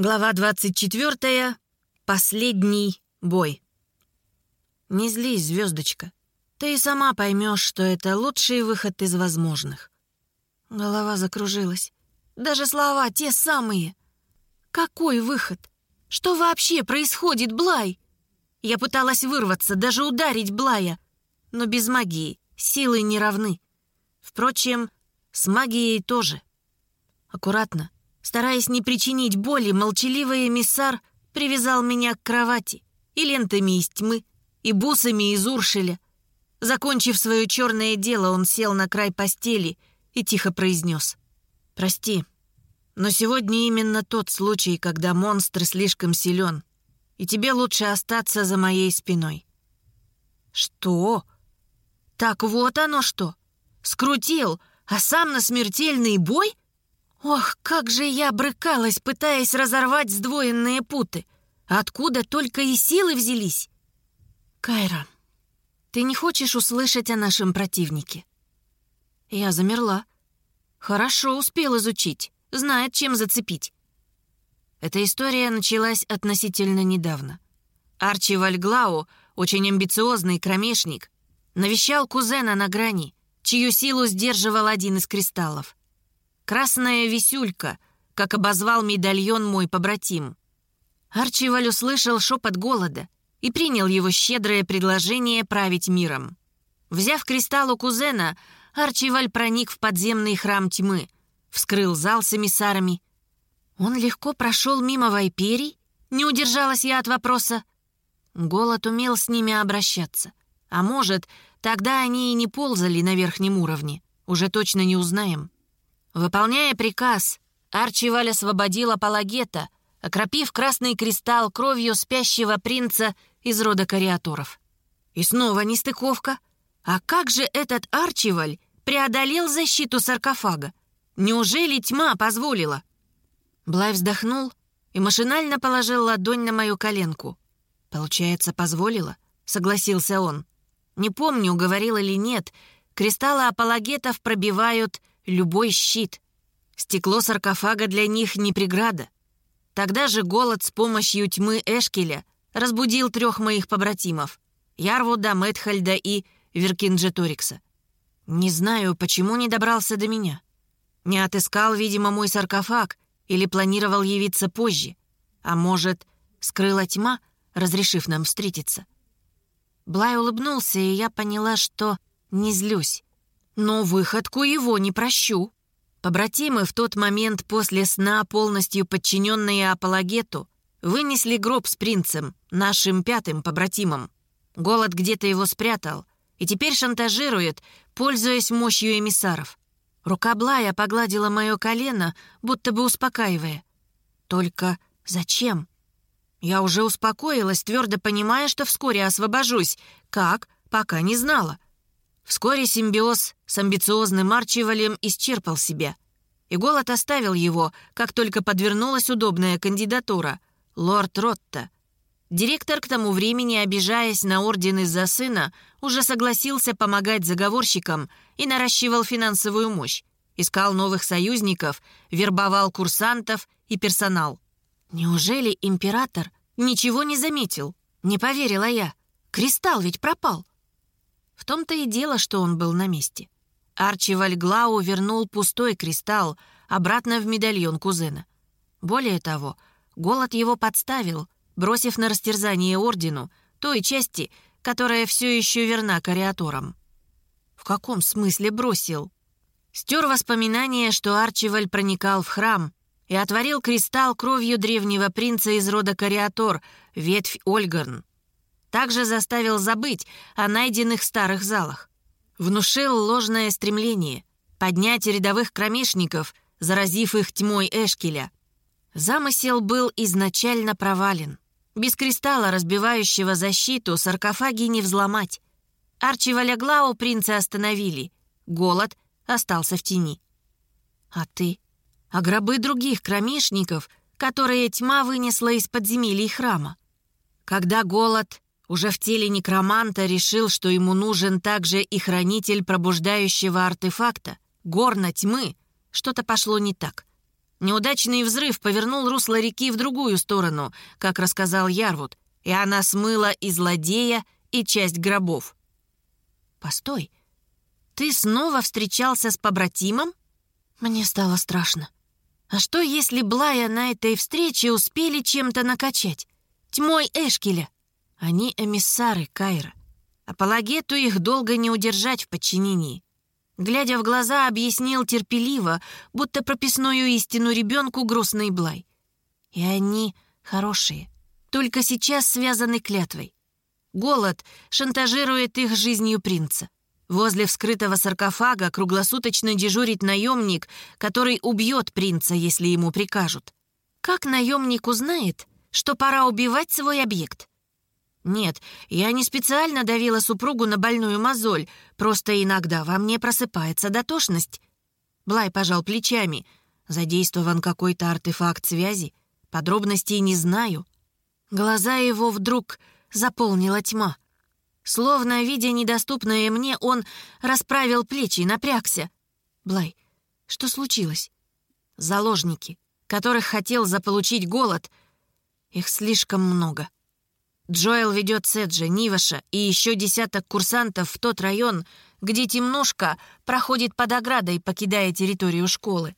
Глава 24. Последний бой. Не злись, звездочка. Ты и сама поймешь, что это лучший выход из возможных. Голова закружилась. Даже слова те самые. Какой выход? Что вообще происходит, Блай? Я пыталась вырваться, даже ударить Блая. Но без магии силы не равны. Впрочем, с магией тоже. Аккуратно, Стараясь не причинить боли, молчаливый эмиссар привязал меня к кровати и лентами из тьмы, и бусами из уршеля. Закончив свое черное дело, он сел на край постели и тихо произнес. «Прости, но сегодня именно тот случай, когда монстр слишком силен, и тебе лучше остаться за моей спиной». «Что? Так вот оно что! Скрутил, а сам на смертельный бой?» Ох, как же я брыкалась, пытаясь разорвать сдвоенные путы. Откуда только и силы взялись? Кайра, ты не хочешь услышать о нашем противнике? Я замерла. Хорошо успел изучить, знает, чем зацепить. Эта история началась относительно недавно. Арчи Вальглау, очень амбициозный кромешник, навещал кузена на грани, чью силу сдерживал один из кристаллов. «Красная висюлька», как обозвал медальон мой побратим. Арчиваль услышал шепот голода и принял его щедрое предложение править миром. Взяв кристалл у кузена, Арчиваль проник в подземный храм тьмы, вскрыл зал с эмиссарами. Он легко прошел мимо вайперий? Не удержалась я от вопроса. Голод умел с ними обращаться. А может, тогда они и не ползали на верхнем уровне. Уже точно не узнаем. Выполняя приказ, Арчиваль освободил Апологета, окропив красный кристалл кровью спящего принца из рода кариаторов. И снова нестыковка. А как же этот Арчиваль преодолел защиту саркофага? Неужели тьма позволила? Блай вздохнул и машинально положил ладонь на мою коленку. «Получается, позволила?» — согласился он. «Не помню, говорил или нет. Кристаллы апологетов пробивают любой щит. Стекло саркофага для них не преграда. Тогда же голод с помощью тьмы Эшкеля разбудил трех моих побратимов — Ярвуда, Мэтхальда и Веркинджеторикса. Не знаю, почему не добрался до меня. Не отыскал, видимо, мой саркофаг или планировал явиться позже. А может, скрыла тьма, разрешив нам встретиться. Блай улыбнулся, и я поняла, что не злюсь. Но выходку его не прощу. Побратимы в тот момент после сна, полностью подчиненные апологету, вынесли гроб с принцем, нашим пятым побратимом. Голод где-то его спрятал и теперь шантажирует, пользуясь мощью эмиссаров. Рука Блая погладила мое колено, будто бы успокаивая. Только зачем? Я уже успокоилась, твердо понимая, что вскоре освобожусь. Как? Пока не знала. Вскоре симбиоз с амбициозным Арчивалем исчерпал себя. И голод оставил его, как только подвернулась удобная кандидатура — лорд Ротта. Директор, к тому времени, обижаясь на орден из-за сына, уже согласился помогать заговорщикам и наращивал финансовую мощь, искал новых союзников, вербовал курсантов и персонал. Неужели император ничего не заметил? Не поверила я. Кристалл ведь пропал. В том-то и дело, что он был на месте. Арчи Вальглау вернул пустой кристалл обратно в медальон кузена. Более того, голод его подставил, бросив на растерзание ордену той части, которая все еще верна кариаторам. В каком смысле бросил? Стер воспоминание, что Арчиваль проникал в храм и отворил кристалл кровью древнего принца из рода Кариатор, ветвь Ольгарн. Также заставил забыть о найденных старых залах. Внушил ложное стремление поднять рядовых кромешников, заразив их тьмой Эшкеля. Замысел был изначально провален. Без кристалла, разбивающего защиту, саркофаги не взломать. Арчи Валяглау принца остановили. Голод остался в тени. А ты? А гробы других кромешников, которые тьма вынесла из подземелий храма? Когда голод уже в теле некроманта решил, что ему нужен также и хранитель пробуждающего артефакта, горна тьмы, что-то пошло не так. Неудачный взрыв повернул русло реки в другую сторону, как рассказал Ярвуд, и она смыла и злодея, и часть гробов. «Постой, ты снова встречался с побратимом?» Мне стало страшно. А что, если Блая на этой встрече успели чем-то накачать? Тьмой Эшкеля. Они эмиссары Кайра. Апологету их долго не удержать в подчинении. Глядя в глаза, объяснил терпеливо, будто прописную истину ребенку грустный Блай. И они хорошие, только сейчас связаны клятвой. Голод шантажирует их жизнью принца. Возле вскрытого саркофага круглосуточно дежурит наемник, который убьет принца, если ему прикажут. Как наемник узнает, что пора убивать свой объект? Нет, я не специально давила супругу на больную мозоль, просто иногда во мне просыпается дотошность. Блай пожал плечами. Задействован какой-то артефакт связи. Подробностей не знаю. Глаза его вдруг заполнила тьма. Словно, видя недоступное мне, он расправил плечи и напрягся. «Блай, что случилось?» «Заложники, которых хотел заполучить голод. Их слишком много». Джоэл ведет Седжа, Ниваша и еще десяток курсантов в тот район, где темнушка проходит под оградой, покидая территорию школы.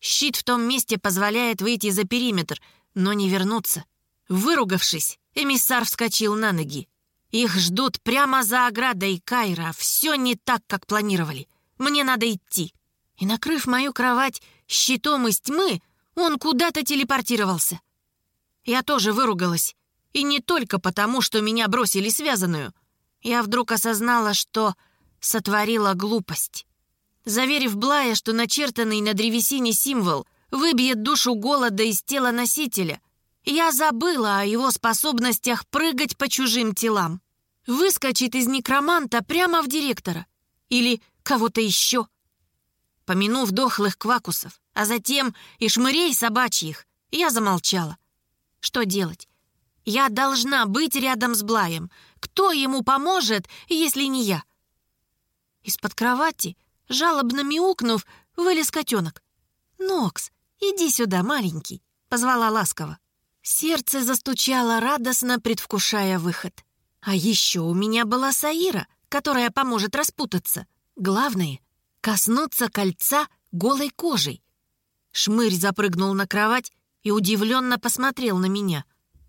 Щит в том месте позволяет выйти за периметр, но не вернуться. Выругавшись, эмиссар вскочил на ноги. Их ждут прямо за оградой Кайра. Все не так, как планировали. Мне надо идти. И, накрыв мою кровать щитом из тьмы, он куда-то телепортировался. Я тоже выругалась. И не только потому, что меня бросили связанную. Я вдруг осознала, что сотворила глупость. Заверив Блая, что начертанный на древесине символ выбьет душу голода из тела носителя, я забыла о его способностях прыгать по чужим телам. Выскочит из некроманта прямо в директора. Или кого-то еще. Помянув дохлых квакусов, а затем и шмырей собачьих, я замолчала. Что делать? Я должна быть рядом с Блаем. Кто ему поможет, если не я? Из-под кровати, жалобно мяукнув, вылез котенок. «Нокс, иди сюда, маленький», — позвала ласково. Сердце застучало радостно, предвкушая выход. А еще у меня была Саира, которая поможет распутаться. Главное — коснуться кольца голой кожей. Шмырь запрыгнул на кровать и удивленно посмотрел на меня —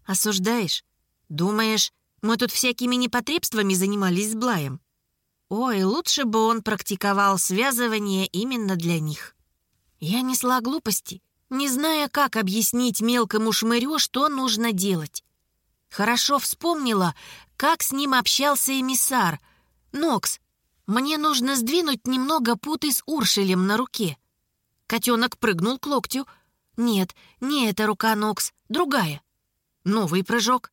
Осуждаешь? Думаешь, мы тут всякими непотребствами занимались с Блаем? Ой, лучше бы он практиковал связывание именно для них. Я несла глупости, не зная, как объяснить мелкому шмырю, что нужно делать. Хорошо вспомнила, как с ним общался эмиссар. «Нокс, мне нужно сдвинуть немного путы с уршелем на руке». Котенок прыгнул к локтю. «Нет, не эта рука, Нокс, другая». Новый прыжок.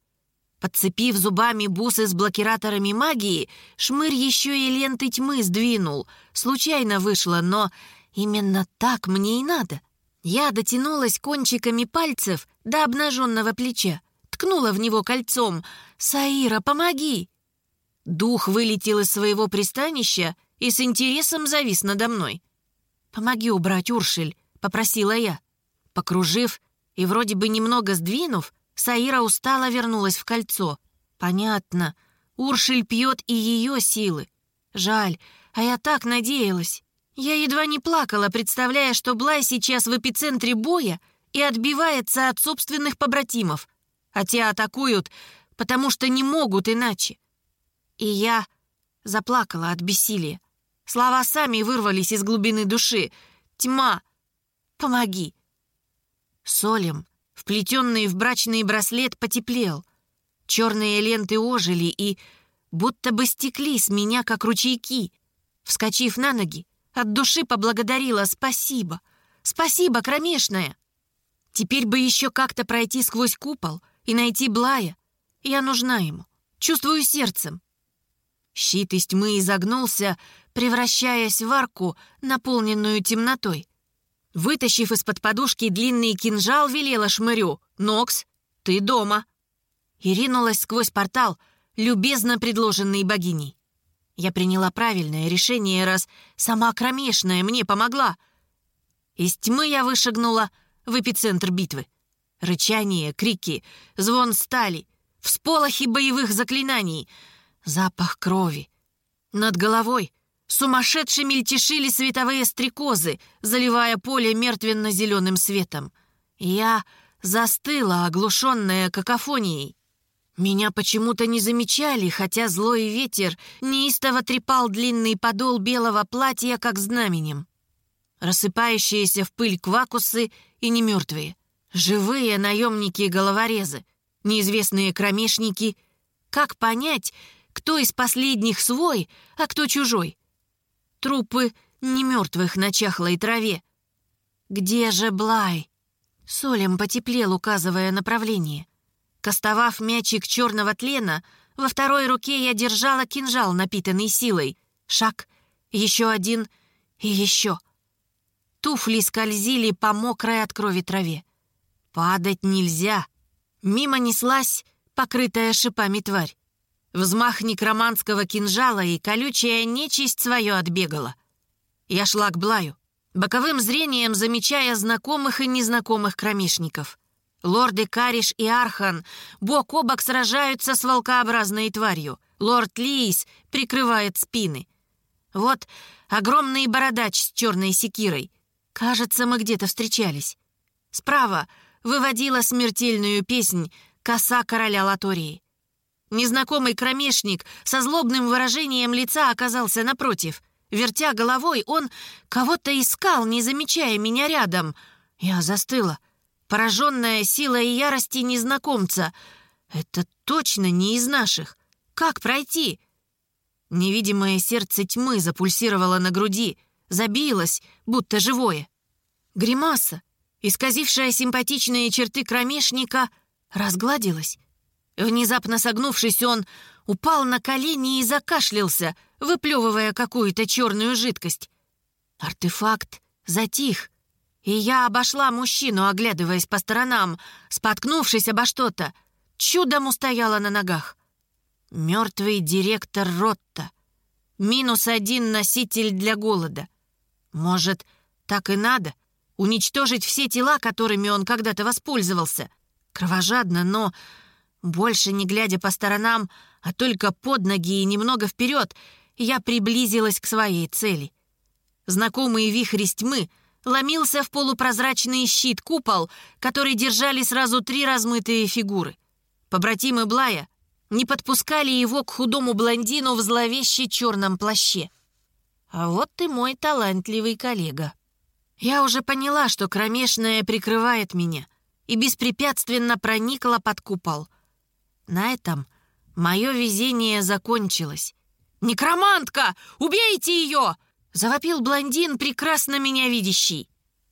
Подцепив зубами бусы с блокираторами магии, шмырь еще и ленты тьмы сдвинул. Случайно вышло, но именно так мне и надо. Я дотянулась кончиками пальцев до обнаженного плеча, ткнула в него кольцом. «Саира, помоги!» Дух вылетел из своего пристанища и с интересом завис надо мной. «Помоги убрать Уршель», — попросила я. Покружив и вроде бы немного сдвинув, Саира устало вернулась в кольцо. Понятно. Уршель пьет и ее силы. Жаль, а я так надеялась. Я едва не плакала, представляя, что Блай сейчас в эпицентре боя и отбивается от собственных побратимов. А те атакуют, потому что не могут иначе. И я заплакала от бессилия. Слова сами вырвались из глубины души. «Тьма! Помоги!» Солем вплетенный в брачный браслет, потеплел. Черные ленты ожили и будто бы стекли с меня, как ручейки. Вскочив на ноги, от души поблагодарила «Спасибо! Спасибо, кромешная!» Теперь бы еще как-то пройти сквозь купол и найти Блая. Я нужна ему. Чувствую сердцем. Щит из тьмы изогнулся, превращаясь в арку, наполненную темнотой. Вытащив из-под подушки длинный кинжал, велела шмырю. «Нокс, ты дома!» И ринулась сквозь портал, любезно предложенный богиней. Я приняла правильное решение, раз сама кромешная мне помогла. Из тьмы я вышагнула в эпицентр битвы. Рычание, крики, звон стали, всполохи боевых заклинаний, запах крови. Над головой сумасшедше мельтешили световые стрекозы, заливая поле мертвенно-зеленым светом. Я застыла, оглушенная какофонией. Меня почему-то не замечали, хотя злой ветер неистово трепал длинный подол белого платья, как знаменем. Рассыпающиеся в пыль квакусы и немертвые. Живые наемники-головорезы, неизвестные кромешники. Как понять, кто из последних свой, а кто чужой? Трупы немертвых на чахлой траве. Где же Блай? Солем потеплел, указывая направление. Кастовав мячик черного тлена, во второй руке я держала кинжал, напитанный силой. Шаг, еще один и еще. Туфли скользили по мокрой от крови траве. Падать нельзя. Мимо неслась покрытая шипами тварь. Взмах некроманского кинжала и колючая нечисть свое отбегала. Я шла к Блаю боковым зрением замечая знакомых и незнакомых кромешников. Лорды Кариш и Архан бок о бок сражаются с волкообразной тварью. Лорд Лиис прикрывает спины. Вот огромный бородач с черной секирой. Кажется, мы где-то встречались. Справа выводила смертельную песнь «Коса короля Латории». Незнакомый кромешник со злобным выражением лица оказался напротив — Вертя головой, он кого-то искал, не замечая меня рядом. Я застыла, пораженная силой и ярости незнакомца. Это точно не из наших. Как пройти? Невидимое сердце тьмы запульсировало на груди, забилось, будто живое. Гримаса, исказившая симпатичные черты кромешника, разгладилась. Внезапно согнувшись, он упал на колени и закашлялся, выплевывая какую-то черную жидкость. Артефакт затих, и я обошла мужчину, оглядываясь по сторонам, споткнувшись обо что-то. Чудом устояла на ногах. Мертвый директор Ротта. Минус один носитель для голода. Может, так и надо? Уничтожить все тела, которыми он когда-то воспользовался. Кровожадно, но больше не глядя по сторонам, а только под ноги и немного вперед, я приблизилась к своей цели. Знакомый вихрь тьмы ломился в полупрозрачный щит-купол, который держали сразу три размытые фигуры. Побратимы Блая не подпускали его к худому блондину в зловеще черном плаще. А вот ты мой талантливый коллега. Я уже поняла, что кромешная прикрывает меня, и беспрепятственно проникла под купол. На этом мое везение закончилось. «Некромантка! Убейте ее!» — завопил блондин, прекрасно меня видящий.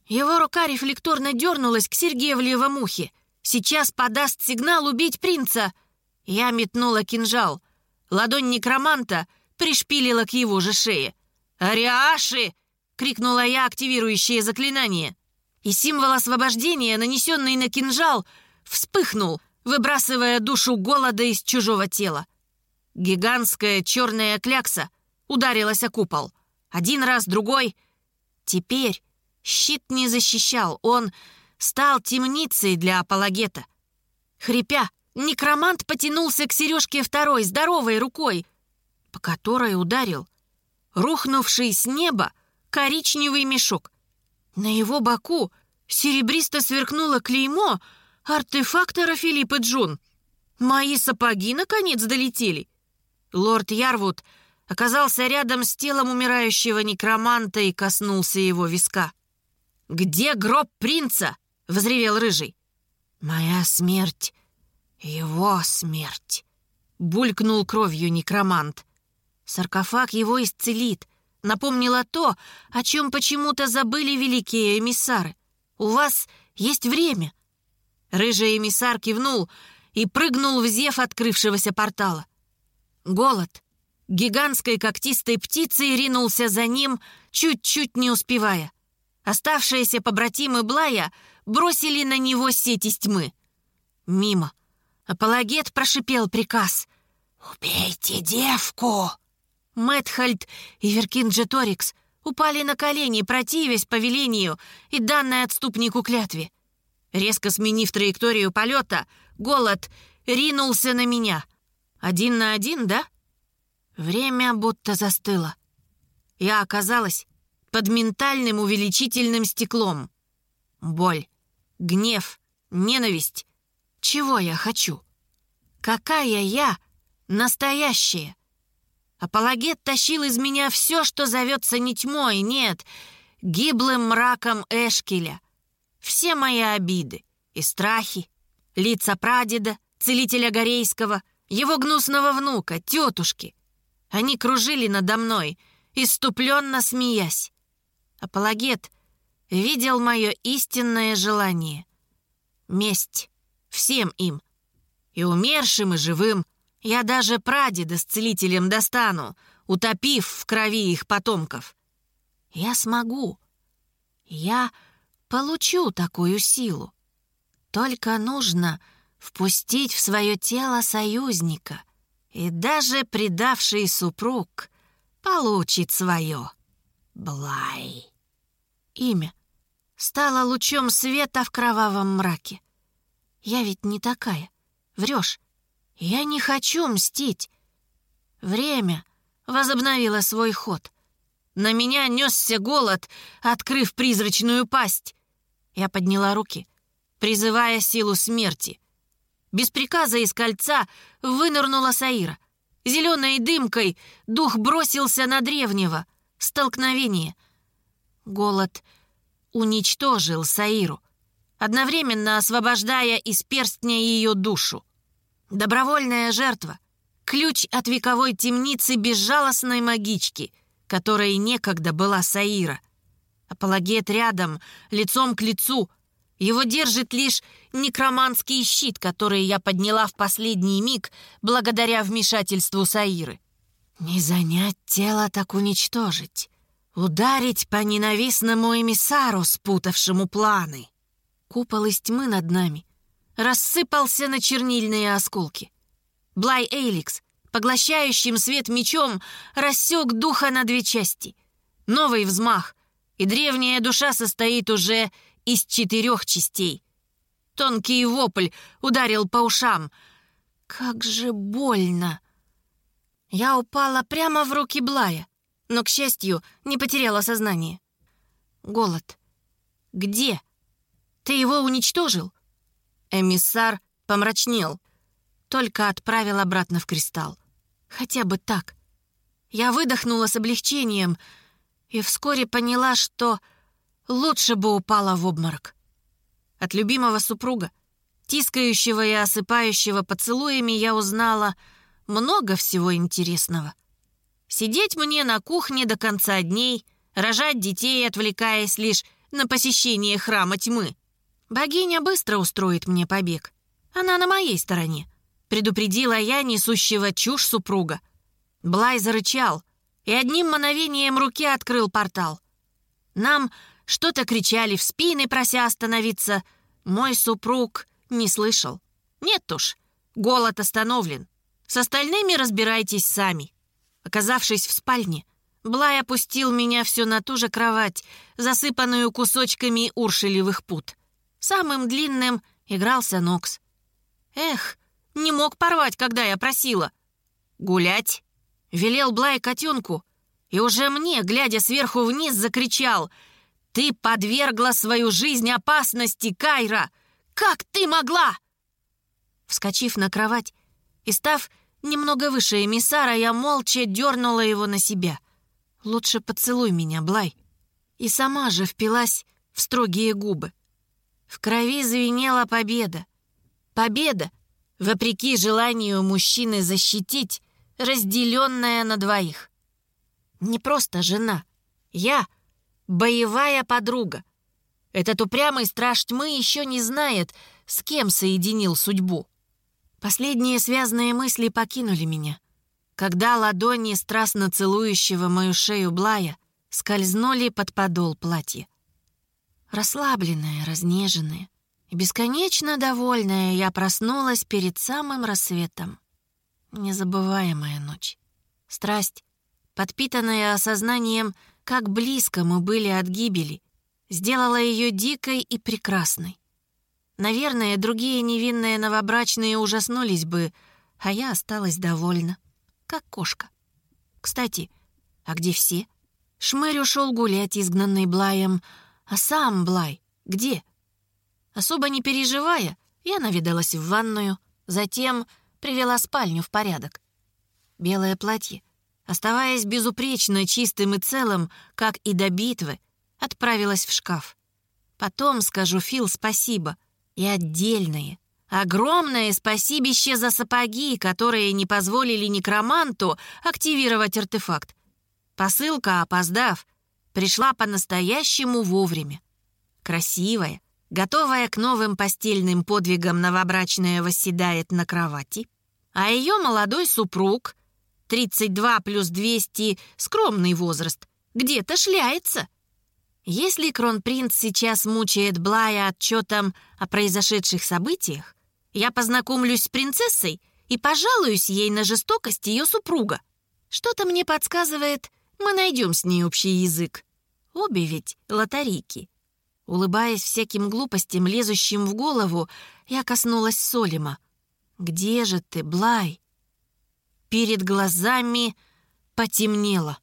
Его рука рефлекторно дернулась к Сергеевлевом ухе. «Сейчас подаст сигнал убить принца!» Я метнула кинжал. Ладонь некроманта пришпилила к его же шее. «Ариаши!» — крикнула я активирующее заклинание. И символ освобождения, нанесенный на кинжал, вспыхнул, выбрасывая душу голода из чужого тела. Гигантская черная клякса ударилась о купол. Один раз, другой. Теперь щит не защищал, он стал темницей для апологета. Хрипя, некромант потянулся к сережке второй, здоровой рукой, по которой ударил рухнувший с неба коричневый мешок. На его боку серебристо сверкнуло клеймо артефактора Филиппа Джун. Мои сапоги наконец долетели. Лорд Ярвуд оказался рядом с телом умирающего некроманта и коснулся его виска. «Где гроб принца?» — взревел Рыжий. «Моя смерть, его смерть», — булькнул кровью некромант. Саркофаг его исцелит, напомнило то, о чем почему-то забыли великие эмиссары. «У вас есть время». Рыжий эмиссар кивнул и прыгнул в зев открывшегося портала. Голод гигантской когтистой птицей ринулся за ним, чуть-чуть не успевая. Оставшиеся побратимы Блая бросили на него сеть из тьмы. Мимо. Апологет прошипел приказ. «Убейте девку!» Мэтхальд и Веркинджеторикс упали на колени, противясь повелению и данной отступнику клятве. Резко сменив траекторию полета, голод ринулся на меня. Один на один, да? Время будто застыло. Я оказалась под ментальным увеличительным стеклом. Боль, гнев, ненависть. Чего я хочу? Какая я настоящая? Апологет тащил из меня все, что зовется не тьмой, нет, гиблым мраком Эшкеля. Все мои обиды и страхи, лица прадеда, целителя Горейского, его гнусного внука, тетушки. Они кружили надо мной, иступленно смеясь. Апологет видел мое истинное желание. Месть всем им. И умершим, и живым. Я даже прадеда с целителем достану, утопив в крови их потомков. Я смогу. Я получу такую силу. Только нужно впустить в свое тело союзника, и даже предавший супруг получит свое. Блай. Имя стало лучом света в кровавом мраке. Я ведь не такая. Врешь. Я не хочу мстить. Время возобновило свой ход. На меня несся голод, открыв призрачную пасть. Я подняла руки, призывая силу смерти. Без приказа из кольца вынырнула Саира. Зеленой дымкой дух бросился на древнего. Столкновение. Голод уничтожил Саиру, одновременно освобождая из перстня ее душу. Добровольная жертва. Ключ от вековой темницы безжалостной магички, которой некогда была Саира. Апологет рядом, лицом к лицу. Его держит лишь некроманский щит, который я подняла в последний миг благодаря вмешательству Саиры. Не занять тело, так уничтожить. Ударить по ненавистному эмиссару, спутавшему планы. Купол из тьмы над нами рассыпался на чернильные осколки. Блай Эйликс, поглощающим свет мечом, рассек духа на две части. Новый взмах, и древняя душа состоит уже из четырех частей. Тонкий вопль ударил по ушам. «Как же больно!» Я упала прямо в руки Блая, но, к счастью, не потеряла сознание. «Голод. Где? Ты его уничтожил?» Эмиссар помрачнел. Только отправил обратно в кристалл. Хотя бы так. Я выдохнула с облегчением и вскоре поняла, что лучше бы упала в обморок. От любимого супруга, тискающего и осыпающего поцелуями, я узнала много всего интересного. Сидеть мне на кухне до конца дней, рожать детей, отвлекаясь лишь на посещение храма тьмы — Богиня быстро устроит мне побег. Она на моей стороне. Предупредила я несущего чушь супруга. Блай зарычал и одним мановением руки открыл портал. Нам что-то кричали в спины, прося остановиться. Мой супруг не слышал. Нет уж, голод остановлен. С остальными разбирайтесь сами. Оказавшись в спальне, Блай опустил меня все на ту же кровать, засыпанную кусочками уршелевых пут. Самым длинным игрался Нокс. Эх, не мог порвать, когда я просила. «Гулять?» — велел Блай котенку. И уже мне, глядя сверху вниз, закричал. «Ты подвергла свою жизнь опасности, Кайра! Как ты могла?» Вскочив на кровать и став немного выше эмиссара, я молча дернула его на себя. «Лучше поцелуй меня, Блай». И сама же впилась в строгие губы. В крови звенела победа. Победа, вопреки желанию мужчины защитить, разделенная на двоих. Не просто жена. Я — боевая подруга. Этот упрямый страж тьмы еще не знает, с кем соединил судьбу. Последние связанные мысли покинули меня, когда ладони страстно целующего мою шею Блая скользнули под подол платья. Расслабленная, разнеженная и бесконечно довольная, я проснулась перед самым рассветом. Незабываемая ночь. Страсть, подпитанная осознанием, как близко мы были от гибели, сделала ее дикой и прекрасной. Наверное, другие невинные новобрачные ужаснулись бы, а я осталась довольна, как кошка. Кстати, а где все? Шмырь ушел гулять, изгнанный Блаем. А сам Блай где? Особо не переживая, я наведалась в ванную, затем привела спальню в порядок. Белое платье, оставаясь безупречно чистым и целым, как и до битвы, отправилась в шкаф. Потом скажу Фил спасибо. И отдельное, огромное спасибище за сапоги, которые не позволили некроманту активировать артефакт. Посылка, опоздав, пришла по-настоящему вовремя. Красивая, готовая к новым постельным подвигам новобрачная восседает на кровати, а ее молодой супруг, 32 плюс 200, скромный возраст, где-то шляется. Если кронпринц сейчас мучает Блая отчетом о произошедших событиях, я познакомлюсь с принцессой и пожалуюсь ей на жестокость ее супруга. Что-то мне подсказывает, мы найдем с ней общий язык. Обе ведь лотарийки. Улыбаясь всяким глупостям, лезущим в голову, я коснулась Солима. «Где же ты, Блай?» Перед глазами потемнело.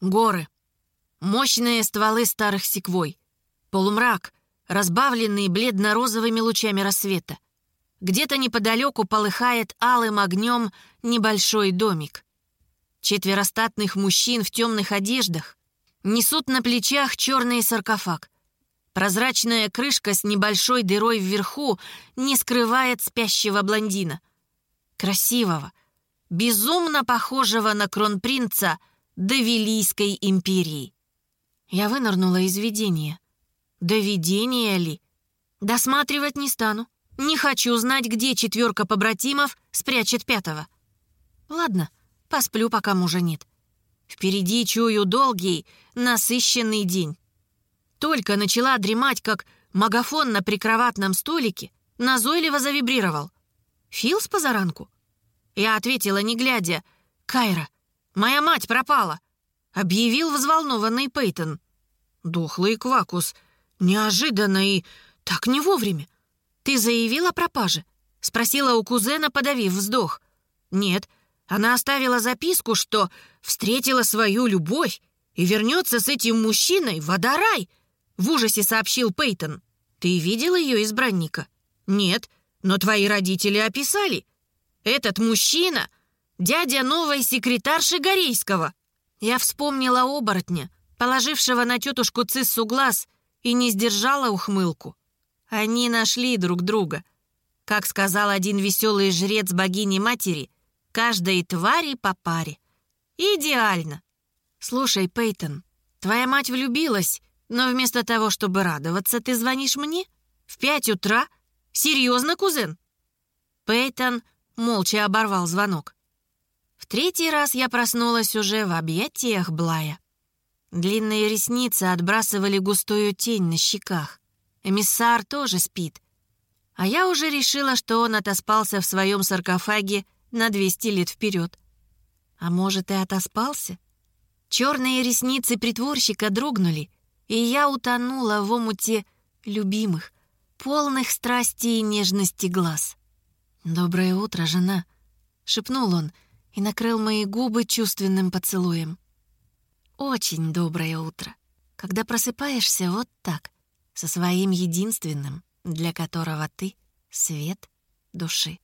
Горы. Мощные стволы старых секвой. Полумрак, разбавленный бледно-розовыми лучами рассвета. Где-то неподалеку полыхает алым огнем небольшой домик. Четверо статных мужчин в темных одеждах несут на плечах черный саркофаг. Прозрачная крышка с небольшой дырой вверху не скрывает спящего блондина. Красивого, безумно похожего на кронпринца Давилийской империи. Я вынырнула из видения. Да видение ли? Досматривать не стану. Не хочу знать, где четверка побратимов спрячет пятого. Ладно, посплю, пока мужа нет. Впереди чую долгий, насыщенный день. Только начала дремать, как магафон на прикроватном столике назойливо завибрировал. «Фил с позаранку?» Я ответила, не глядя. «Кайра, моя мать пропала!» Объявил взволнованный Пейтон. «Дохлый квакус. Неожиданно и так не вовремя. Ты заявила о пропаже?» Спросила у кузена, подавив вздох. «Нет, она оставила записку, что встретила свою любовь и вернется с этим мужчиной в Адарай», в ужасе сообщил Пейтон. «Ты видел ее избранника?» «Нет, но твои родители описали. Этот мужчина — дядя новой секретарши Горейского». Я вспомнила оборотня, положившего на тетушку Циссу глаз, и не сдержала ухмылку. Они нашли друг друга. Как сказал один веселый жрец богини-матери, каждой твари по паре. Идеально. Слушай, Пейтон, твоя мать влюбилась но вместо того, чтобы радоваться, ты звонишь мне? В пять утра? Серьезно, кузен?» Пейтон молча оборвал звонок. В третий раз я проснулась уже в объятиях Блая. Длинные ресницы отбрасывали густую тень на щеках. Эмиссар тоже спит. А я уже решила, что он отоспался в своем саркофаге на 200 лет вперед. А может, и отоспался? Черные ресницы притворщика дрогнули — и я утонула в омуте любимых, полных страсти и нежности глаз. «Доброе утро, жена», — шепнул он и накрыл мои губы чувственным поцелуем. «Очень доброе утро, когда просыпаешься вот так, со своим единственным, для которого ты — свет души».